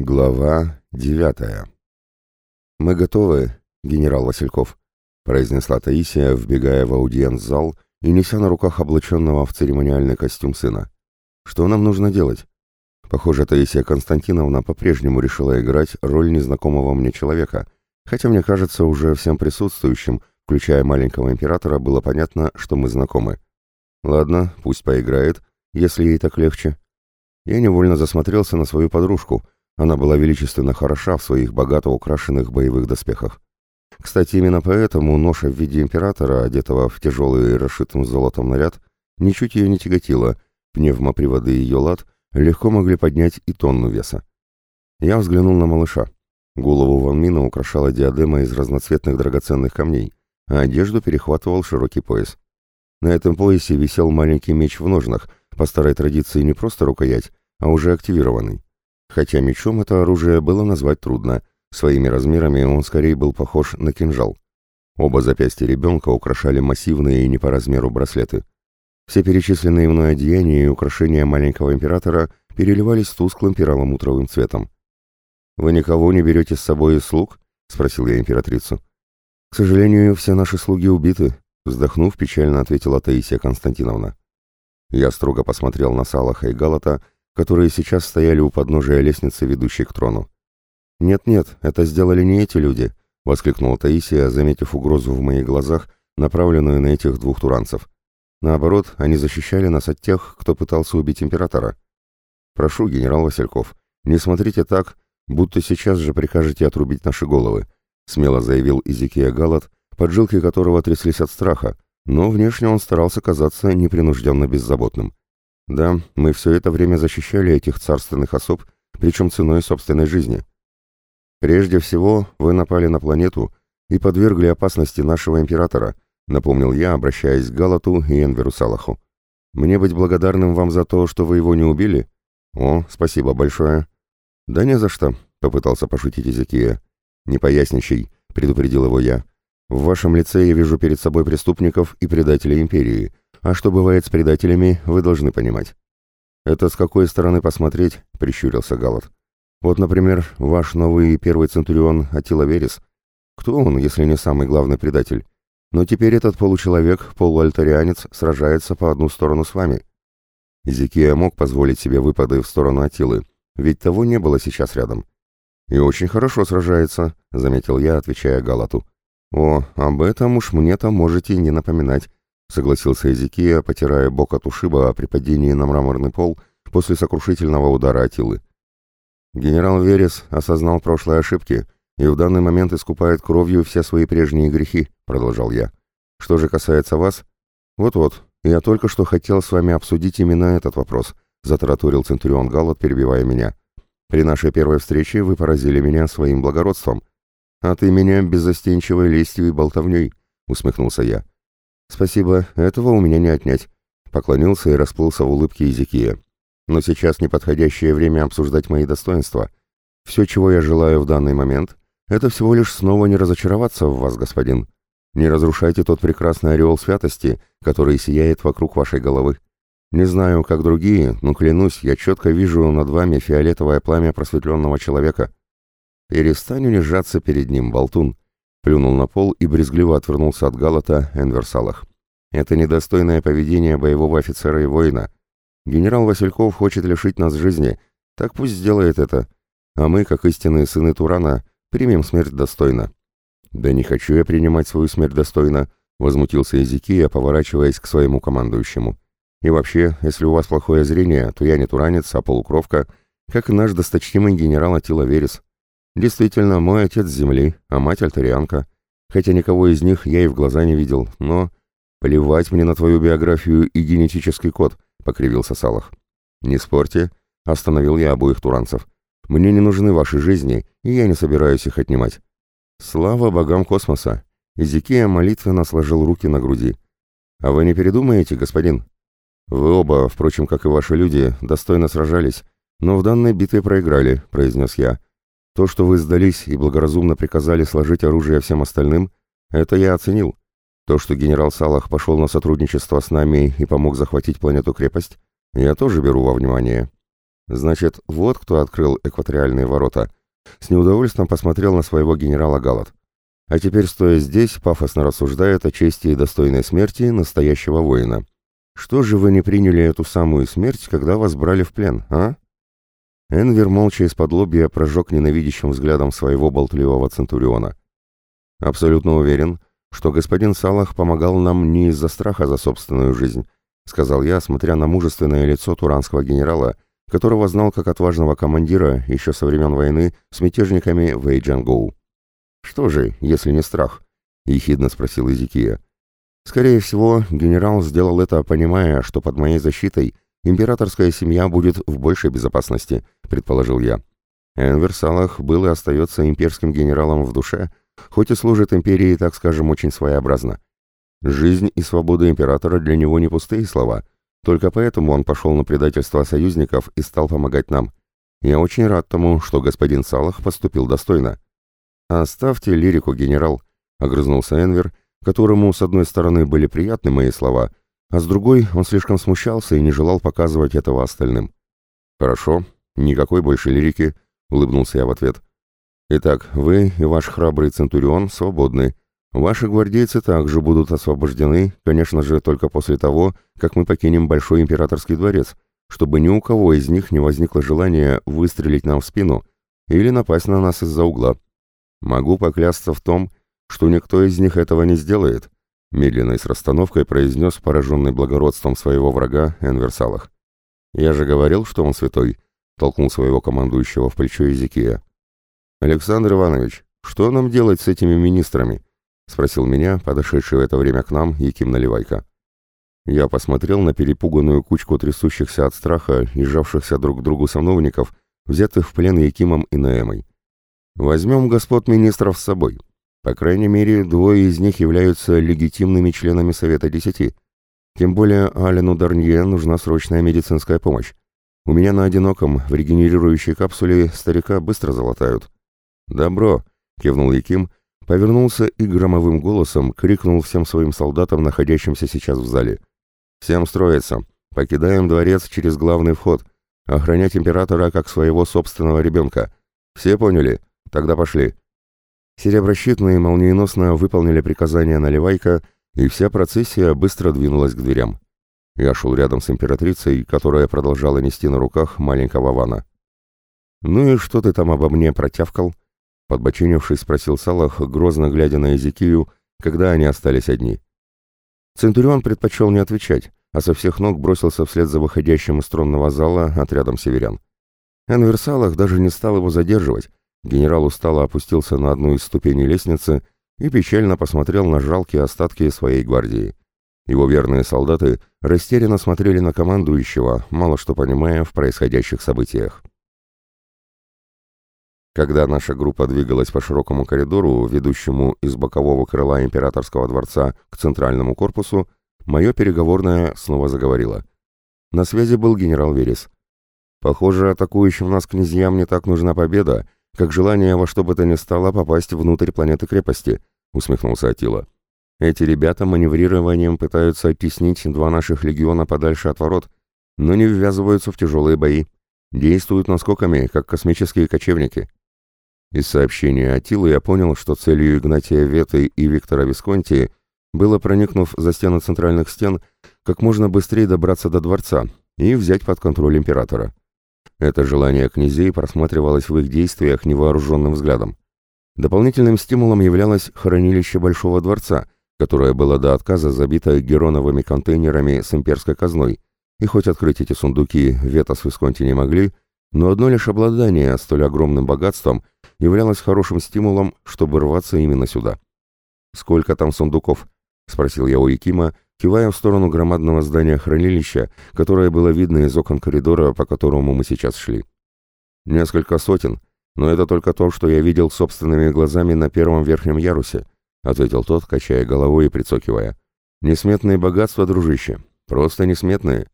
Глава девятая. «Мы готовы, генерал Васильков», — произнесла Таисия, вбегая в аудиенц-зал и неся на руках облаченного в церемониальный костюм сына. «Что нам нужно делать?» Похоже, Таисия Константиновна по-прежнему решила играть роль незнакомого мне человека, хотя, мне кажется, уже всем присутствующим, включая маленького императора, было понятно, что мы знакомы. Ладно, пусть поиграет, если ей так легче. Я невольно засмотрелся на свою подружку — она была величественно хороша в своих богато украшенных боевых доспехах. Кстати, именно поэтому ноша в виде императора, одетого в тяжелый расшитым золотом наряд, ничуть ее не тяготила, пневмоприводы ее лад легко могли поднять и тонну веса. Я взглянул на малыша. Голову Ван Мина украшала диадема из разноцветных драгоценных камней, а одежду перехватывал широкий пояс. На этом поясе висел маленький меч в ножнах, по старой традиции не просто рукоять, а уже активированный. Хотя мечом это оружие было назвать трудно, своими размерами он скорее был похож на кинжал. Оба запястья ребенка украшали массивные и не по размеру браслеты. Все перечисленные мной одеяния и украшения маленького императора переливались тусклым перламутровым цветом. «Вы никого не берете с собой из слуг?» — спросил я императрицу. «К сожалению, все наши слуги убиты», — вздохнув, печально ответила Таисия Константиновна. Я строго посмотрел на Салаха и Галата, которые сейчас стояли у подножия лестницы, ведущей к трону. «Нет-нет, это сделали не эти люди», — воскликнула Таисия, заметив угрозу в моих глазах, направленную на этих двух туранцев. «Наоборот, они защищали нас от тех, кто пытался убить императора. Прошу, генерал Васильков, не смотрите так, будто сейчас же прикажете отрубить наши головы», — смело заявил Изикия Галат, поджилки которого тряслись от страха, но внешне он старался казаться непринужденно беззаботным. Да, мы все это время защищали этих царственных особ, причем ценой собственной жизни. Прежде всего, вы напали на планету и подвергли опасности нашего императора, напомнил я, обращаясь к Галату и Энверу Салаху. Мне быть благодарным вам за то, что вы его не убили? О, спасибо большое. Да не за что, попытался пошутить Изекия. Не поясничай, предупредил его я. В вашем лице я вижу перед собой преступников и предателей империи, а что бывает с предателями, вы должны понимать. Это с какой стороны посмотреть, прищурился Галат. Вот, например, ваш новый первый центурион Атила Верес. Кто он, если не самый главный предатель? Но теперь этот получеловек, полуальтарианец, сражается по одну сторону с вами. Изикия мог позволить себе выпады в сторону Атилы, ведь того не было сейчас рядом. «И очень хорошо сражается», — заметил я, отвечая Галату. «О, об этом уж мне-то можете не напоминать», — согласился Эзекия, потирая бок от ушиба при падении на мраморный пол после сокрушительного удара Атилы. Генерал Верес осознал прошлые ошибки и в данный момент искупает кровью все свои прежние грехи, продолжал я. Что же касается вас? Вот-вот, я только что хотел с вами обсудить именно этот вопрос, затараторил Центурион Галлот, перебивая меня. При нашей первой встрече вы поразили меня своим благородством, а ты меня беззастенчивой лестью и болтовней, усмехнулся я. «Спасибо, этого у меня не отнять», — поклонился и расплылся в улыбке Изикия. «Но сейчас неподходящее время обсуждать мои достоинства. Все, чего я желаю в данный момент, это всего лишь снова не разочароваться в вас, господин. Не разрушайте тот прекрасный ореол святости, который сияет вокруг вашей головы. Не знаю, как другие, но клянусь, я четко вижу над вами фиолетовое пламя просветленного человека. Перестань унижаться перед ним, болтун», Плюнул на пол и брезгливо отвернулся от Галата Энверсалах. «Это недостойное поведение боевого офицера и воина. Генерал Васильков хочет лишить нас жизни, так пусть сделает это. А мы, как истинные сыны Турана, примем смерть достойно». «Да не хочу я принимать свою смерть достойно», — возмутился Эзекия, поворачиваясь к своему командующему. «И вообще, если у вас плохое зрение, то я не туранец, а полукровка, как и наш досточтимый генерал Атила Верес. Действительно, мой отец с земли, а мать альтарианка. Хотя никого из них я и в глаза не видел, но... Плевать мне на твою биографию и генетический код, покривился Салах. Не спорьте, остановил я обоих туранцев. Мне не нужны ваши жизни, и я не собираюсь их отнимать. Слава богам космоса! Изикия молитвенно сложил руки на груди. А вы не передумаете, господин? Вы оба, впрочем, как и ваши люди, достойно сражались, но в данной битве проиграли, произнес я. То, что вы сдались и благоразумно приказали сложить оружие всем остальным, это я оценил. То, что генерал Салах пошел на сотрудничество с нами и помог захватить планету-крепость, я тоже беру во внимание. Значит, вот кто открыл экваториальные ворота. С неудовольствием посмотрел на своего генерала Галат. А теперь, стоя здесь, пафосно рассуждает о чести и достойной смерти настоящего воина. Что же вы не приняли эту самую смерть, когда вас брали в плен, а? Энвер молча из-под лобья прожег ненавидящим взглядом своего болтливого Центуриона. «Абсолютно уверен, что господин Салах помогал нам не из-за страха за собственную жизнь», сказал я, смотря на мужественное лицо туранского генерала, которого знал как отважного командира еще со времен войны с мятежниками в Эйджангоу. «Что же, если не страх?» — ехидно спросил Изикия. «Скорее всего, генерал сделал это, понимая, что под моей защитой императорская семья будет в большей безопасности», — предположил я. Энвер Салах был и остается имперским генералом в душе, хоть и служит империи, так скажем, очень своеобразно. Жизнь и свобода императора для него не пустые слова, только поэтому он пошел на предательство союзников и стал помогать нам. Я очень рад тому, что господин Салах поступил достойно. «Оставьте лирику, генерал», — огрызнулся Энвер, которому, с одной стороны, были приятны мои слова, а с другой он слишком смущался и не желал показывать этого остальным. «Хорошо, никакой больше лирики», — улыбнулся я в ответ. «Итак, вы и ваш храбрый Центурион свободны. Ваши гвардейцы также будут освобождены, конечно же, только после того, как мы покинем Большой Императорский дворец, чтобы ни у кого из них не возникло желания выстрелить нам в спину или напасть на нас из-за угла. Могу поклясться в том, что никто из них этого не сделает», — медленно и с расстановкой произнес пораженный благородством своего врага Энвер Салах. «Я же говорил, что он святой», — толкнул своего командующего в плечо Езекия. «Александр Иванович, что нам делать с этими министрами?» — спросил меня, подошедший в это время к нам Яким Наливайко. Я посмотрел на перепуганную кучку трясущихся от страха и сжавшихся друг к другу сановников, взятых в плен Якимом и Наэмой. «Возьмем господ министров с собой. По крайней мере, двое из них являются легитимными членами Совета Десяти. Тем более Алену Дарнье нужна срочная медицинская помощь. У меня на одиноком, в регенерирующей капсуле, старика быстро залатают». «Добро», — кивнул Яким, повернулся и громовым голосом крикнул всем своим солдатам, находящимся сейчас в зале. «Всем строиться. Покидаем дворец через главный вход. Охранять императора как своего собственного ребенка. Все поняли? Тогда пошли». Сереброщитные молниеносно выполнили приказание Наливайка, и вся процессия быстро двинулась к дверям. Я шел рядом с императрицей, которая продолжала нести на руках маленького Вана. «Ну и что ты там обо мне протявкал?» Подбочинившись, спросил Салах, грозно глядя на Эзекию, когда они остались одни. Центурион предпочел не отвечать, а со всех ног бросился вслед за выходящим из тронного зала отрядом северян. Энвер Салах даже не стал его задерживать, Генерал устало опустился на одну из ступеней лестницы и печально посмотрел на жалкие остатки своей гвардии. Его верные солдаты растерянно смотрели на командующего, мало что понимая в происходящих событиях. Когда наша группа двигалась по широкому коридору, ведущему из бокового крыла императорского дворца к центральному корпусу, мое переговорное снова заговорило. На связи был генерал Верес. «Похоже, атакующим нас князьям не так нужна победа, как желание во что бы то ни стало попасть внутрь планеты-крепости», — усмехнулся Атила. «Эти ребята маневрированием пытаются оттеснить два наших легиона подальше от ворот, но не ввязываются в тяжелые бои. Действуют наскоками, как космические кочевники». Из сообщения Атилы я понял, что целью Игнатия Веты и Виктора Висконти было, проникнув за стены центральных стен, как можно быстрее добраться до дворца и взять под контроль императора. Это желание князей просматривалось в их действиях невооруженным взглядом. Дополнительным стимулом являлось хранилище Большого дворца, которое было до отказа забито героновыми контейнерами с имперской казной, и хоть открыть эти сундуки Вета с Висконти не могли, но одно лишь обладание столь огромным богатством являлось хорошим стимулом, чтобы рваться именно сюда. «Сколько там сундуков?» — спросил я у Якима, кивая в сторону громадного здания хранилища, которое было видно из окон коридора, по которому мы сейчас шли. «Несколько сотен, но это только то, что я видел собственными глазами на первом верхнем ярусе», ответил тот, качая головой и прицокивая. «Несметные богатства, дружище, просто несметные».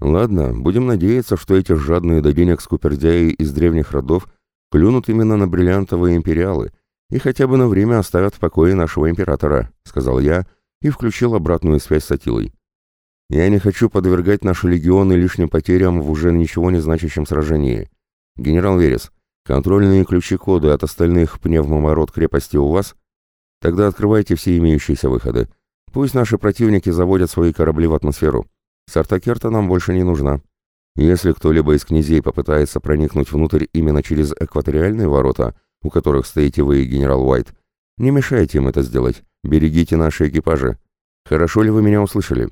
«Ладно, будем надеяться, что эти жадные до денег скупердяи из древних родов клюнут именно на бриллиантовые империалы и хотя бы на время оставят в покое нашего императора», — сказал я, — и включил обратную связь с Атилой. Я не хочу подвергать наши легионы лишним потерям в уже ничего не значащем сражении. Генерал Верес, контрольные ключи-коды от остальных пневмомород крепости у вас? Тогда открывайте все имеющиеся выходы. Пусть наши противники заводят свои корабли в атмосферу. Сартакерта нам больше не нужна. Если кто-либо из князей попытается проникнуть внутрь именно через экваториальные ворота, у которых стоите вы, генерал Уайт, не мешайте им это сделать. Берегите наши экипажи. Хорошо ли вы меня услышали?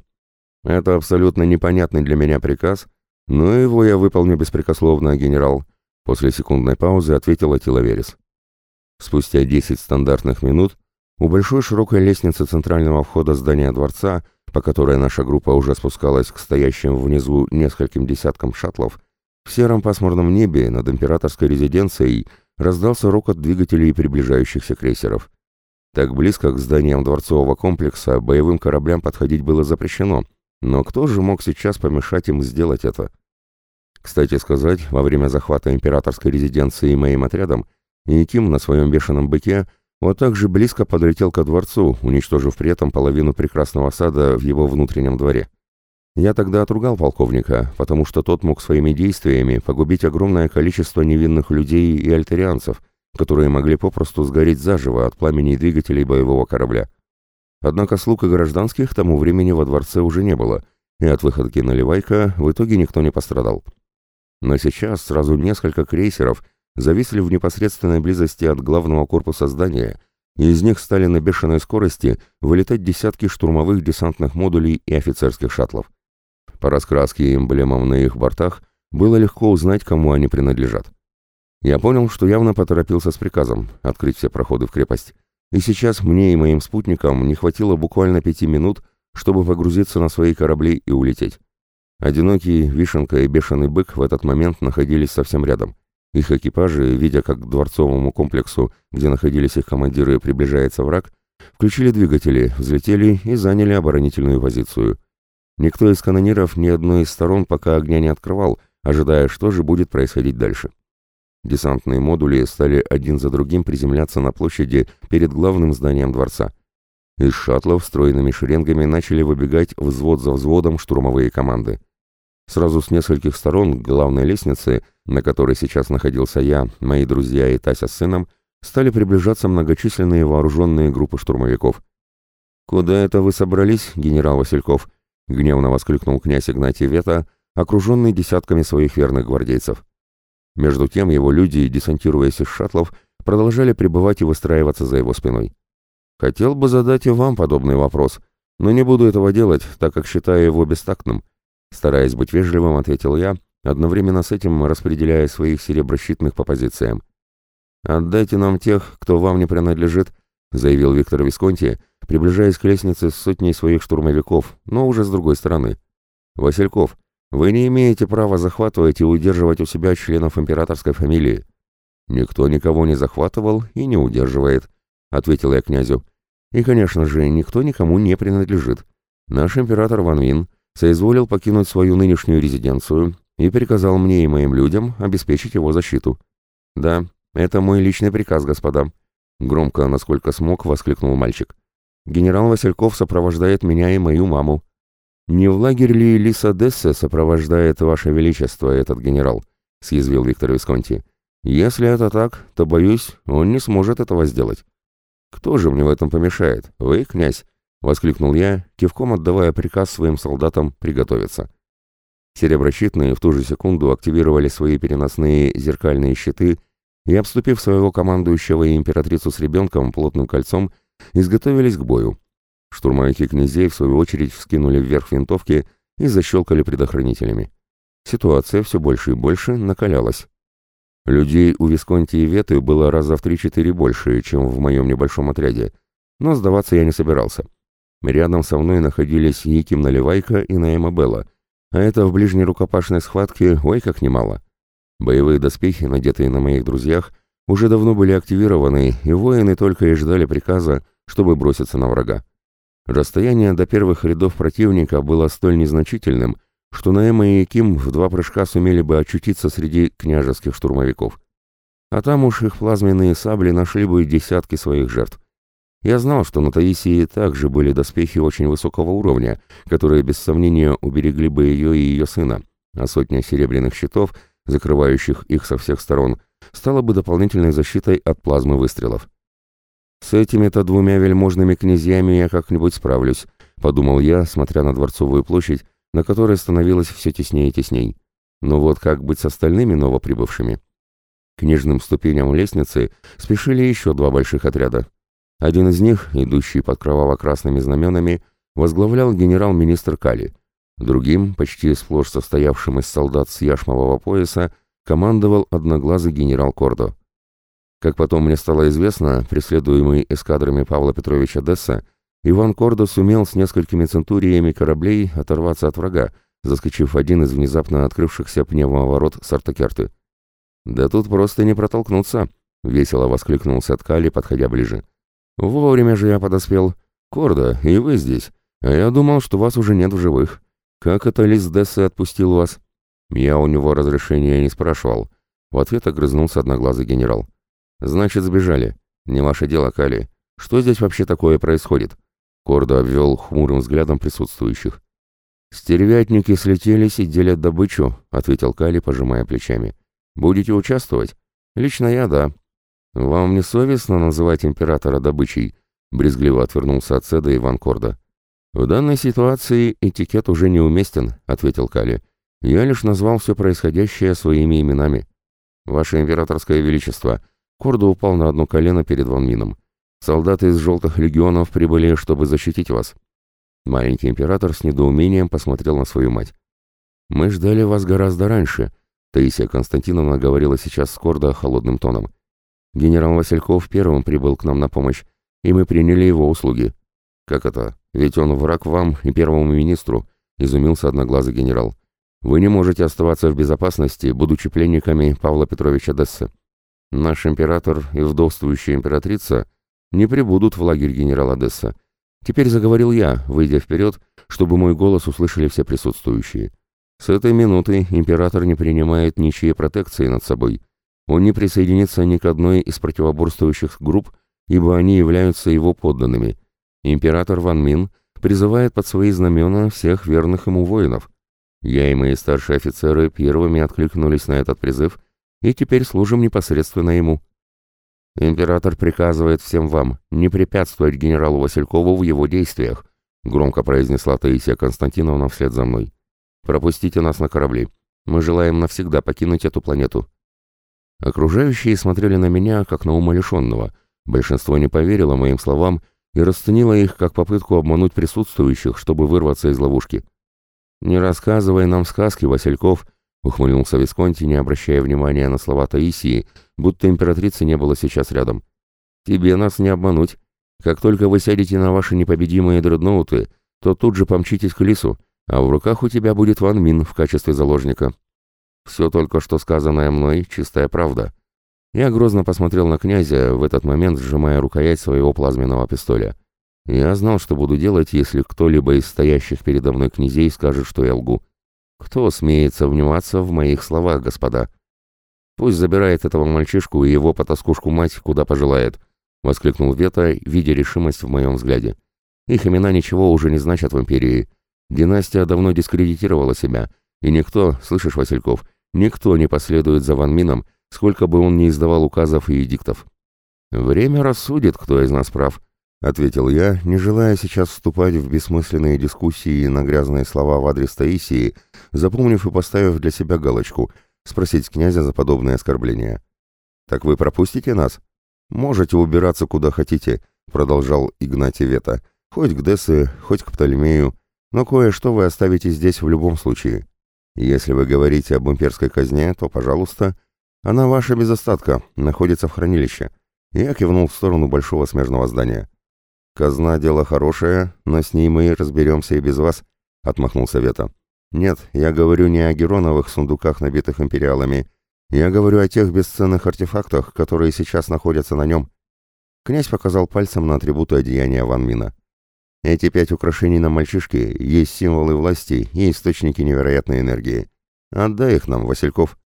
Это абсолютно непонятный для меня приказ, но его я выполню беспрекословно, генерал. После секундной паузы ответил Атила. Спустя десять стандартных минут у большой широкой лестницы центрального входа здания дворца, по которой наша группа уже спускалась к стоящим внизу нескольким десяткам шаттлов, в сером пасмурном небе над императорской резиденцией раздался рокот двигателей приближающихся крейсеров. Так близко к зданиям дворцового комплекса боевым кораблям подходить было запрещено, но кто же мог сейчас помешать им сделать это? Кстати сказать, во время захвата императорской резиденции моим отрядом, Яким на своем бешеном быке вот так же близко подлетел ко дворцу, уничтожив при этом половину прекрасного сада в его внутреннем дворе. Я тогда отругал полковника, потому что тот мог своими действиями погубить огромное количество невинных людей и альтерианцев, которые могли попросту сгореть заживо от пламени двигателей боевого корабля. Однако слуг и гражданских к тому времени во дворце уже не было, и от выходки Наливайка в итоге никто не пострадал. Но сейчас сразу несколько крейсеров зависли в непосредственной близости от главного корпуса здания, и из них стали на бешеной скорости вылетать десятки штурмовых десантных модулей и офицерских шаттлов. По раскраске и эмблемам на их бортах было легко узнать, кому они принадлежат. Я понял, что явно поторопился с приказом открыть все проходы в крепость, и сейчас мне и моим спутникам не хватило буквально пяти минут, чтобы погрузиться на свои корабли и улететь. Одинокий, Вишенка и Бешеный Бык в этот момент находились совсем рядом. Их экипажи, видя, как к дворцовому комплексу, где находились их командиры, приближается враг, включили двигатели, взлетели и заняли оборонительную позицию. Никто из канониров ни одной из сторон пока огня не открывал, ожидая, что же будет происходить дальше. Десантные модули стали один за другим приземляться на площади перед главным зданием дворца. Из шаттлов стройными шеренгами начали выбегать взвод за взводом штурмовые команды. Сразу с нескольких сторон к главной лестнице, на которой сейчас находился я, мои друзья и Тася с сыном, стали приближаться многочисленные вооруженные группы штурмовиков. «Куда это вы собрались, генерал Васильков?» — гневно воскликнул князь Игнатий Вета, окруженный десятками своих верных гвардейцев. Между тем его люди, десантируясь из шаттлов, продолжали пребывать и выстраиваться за его спиной. «Хотел бы задать и вам подобный вопрос, но не буду этого делать, так как считаю его бестактным», Стараясь быть вежливым, ответил я, одновременно с этим распределяя своих сереброщитных по позициям. «Отдайте нам тех, кто вам не принадлежит», — заявил Виктор Висконти, приближаясь к лестнице с сотней своих штурмовиков, но уже с другой стороны. «Васильков, вы не имеете права захватывать и удерживать у себя членов императорской фамилии». «Никто никого не захватывал и не удерживает», — ответил я князю. «И, конечно же, никто никому не принадлежит. Наш император Ван Вин — соизволил покинуть свою нынешнюю резиденцию и приказал мне и моим людям обеспечить его защиту. «Да, это мой личный приказ, господа», — громко, насколько смог, воскликнул мальчик. «Генерал Васильков сопровождает меня и мою маму». «Не в лагерь ли Лиса Дессе сопровождает Ваше Величество этот генерал?» — съязвил Виктор Висконти. «Если это так, то, боюсь, он не сможет этого сделать». «Кто же мне в этом помешает? Вы, князь?» — воскликнул я, кивком отдавая приказ своим солдатам приготовиться. Сереброщитные в ту же секунду активировали свои переносные зеркальные щиты и, обступив своего командующего и императрицу с ребенком плотным кольцом, изготовились к бою. Штурмовики князей, в свою очередь, вскинули вверх винтовки и защелкали предохранителями. Ситуация все больше и больше накалялась. Людей у Висконти и Веты было раза в три-четыре больше, чем в моем небольшом отряде, но сдаваться я не собирался. Рядом со мной находились Яким Наливайка и Наэма Белла, а это в ближней рукопашной схватке ой как немало. Боевые доспехи, надетые на моих друзьях, уже давно были активированы, и воины только и ждали приказа, чтобы броситься на врага. Расстояние до первых рядов противника было столь незначительным, что Наэма и Яким в два прыжка сумели бы очутиться среди княжеских штурмовиков. А там уж их плазменные сабли нашли бы десятки своих жертв. Я знал, что на Таисии также были доспехи очень высокого уровня, которые без сомнения уберегли бы ее и ее сына, а сотня серебряных щитов, закрывающих их со всех сторон, стала бы дополнительной защитой от плазмы выстрелов. «С этими-то двумя вельможными князьями я как-нибудь справлюсь», — подумал я, смотря на Дворцовую площадь, на которой становилось все теснее и тесней. Но вот как быть с остальными новоприбывшими? К нижним ступеням лестницы спешили еще два больших отряда. Один из них, идущий под кроваво-красными знаменами, возглавлял генерал-министр Кали. Другим, почти сплошь состоявшим из солдат с яшмового пояса, командовал одноглазый генерал Кордо. Как потом мне стало известно, преследуемый эскадрами Павла Петровича Десса, Иван Кордо сумел с несколькими центуриями кораблей оторваться от врага, заскочив один из внезапно открывшихся пневмоворот Сартакерты. «Да тут просто не протолкнуться!» — весело воскликнул Саткали, подходя ближе. «Вовремя же я подоспел. Кордо, и вы здесь. А я думал, что вас уже нет в живых. Как это лист Дессы отпустил вас?» Я у него разрешения не спрашивал. В ответ огрызнулся одноглазый генерал. «Значит, сбежали. Не ваше дело, Кали. Что здесь вообще такое происходит?» Кордо обвел хмурым взглядом присутствующих. «Стервятники слетелись и делят добычу», — ответил Кали, пожимая плечами. «Будете участвовать?» «Лично я, да». «Вам не совестно называть императора добычей?» — брезгливо отвернулся от Седа Иван Кордо. «В данной ситуации этикет уже неуместен», — ответил Кали. «Я лишь назвал все происходящее своими именами». «Ваше императорское величество», — Кордо упал на одно колено перед Ван Мином. «Солдаты из желтых легионов прибыли, чтобы защитить вас». Маленький император с недоумением посмотрел на свою мать. «Мы ждали вас гораздо раньше», — Таисия Константиновна говорила сейчас с Кордо холодным тоном. «Генерал Васильков первым прибыл к нам на помощь, и мы приняли его услуги». «Как это? Ведь он враг вам и первому министру», — изумился одноглазый генерал. «Вы не можете оставаться в безопасности, будучи пленниками Павла Петровича Десса. Наш император и вдовствующая императрица не прибудут в лагерь генерала Десса. Теперь заговорил я, выйдя вперед, чтобы мой голос услышали все присутствующие. С этой минуты император не принимает ничьей протекции над собой. Он не присоединится ни к одной из противоборствующих групп, ибо они являются его подданными. Император Ван Мин призывает под свои знамена всех верных ему воинов. Я и мои старшие офицеры первыми откликнулись на этот призыв и теперь служим непосредственно ему. «Император приказывает всем вам не препятствовать генералу Василькову в его действиях», громко произнесла Таисия Константиновна вслед за мной. «Пропустите нас на корабли. Мы желаем навсегда покинуть эту планету». Окружающие смотрели на меня, как на умалишенного. Большинство не поверило моим словам и расценило их как попытку обмануть присутствующих, чтобы вырваться из ловушки. «Не рассказывай нам сказки, Васильков», — ухмыльнулся Висконти, не обращая внимания на слова Таисии, будто императрицы не было сейчас рядом. «Тебе нас не обмануть. Как только вы сядете на ваши непобедимые дредноуты, то тут же помчитесь к лису, а в руках у тебя будет Ван Мин в качестве заложника. Все только что сказанное мной — чистая правда». Я грозно посмотрел на князя, в этот момент сжимая рукоять своего плазменного пистоля. Я знал, что буду делать, если кто-либо из стоящих передо мной князей скажет, что я лгу. Кто смеет сомневаться в моих словах, господа? Пусть забирает этого мальчишку и его потаскушку мать, куда пожелает, — воскликнул Вета, видя решимость в моем взгляде. Их имена ничего уже не значат в империи. Династия давно дискредитировала себя, и никто, слышишь, Васильков, никто не последует за Ван Мином, сколько бы он ни издавал указов и эдиктов. Время рассудит, кто из нас прав, — ответил я, не желая сейчас вступать в бессмысленные дискуссии на грязные слова в адрес Таисии, запомнив и поставив для себя галочку «Спросить князя за подобные оскорбления». «Так вы пропустите нас?» «Можете убираться куда хотите», — продолжал Игнатий Вета. «Хоть к Дессе, хоть к Птолемею, но кое-что вы оставите здесь в любом случае. Если вы говорите об имперской казне, то, пожалуйста, она ваша без остатка, находится в хранилище». Я кивнул в сторону большого смежного здания. «Казна — дело хорошее, но с ней мы разберемся и без вас», — отмахнулся Вета. «Нет, я говорю не о героновых сундуках, набитых империалами. Я говорю о тех бесценных артефактах, которые сейчас находятся на нем». Князь показал пальцем на атрибуты одеяния Ван Мина. «Эти пять украшений на мальчишке есть символы власти и источники невероятной энергии. Отдай их нам, Васильков».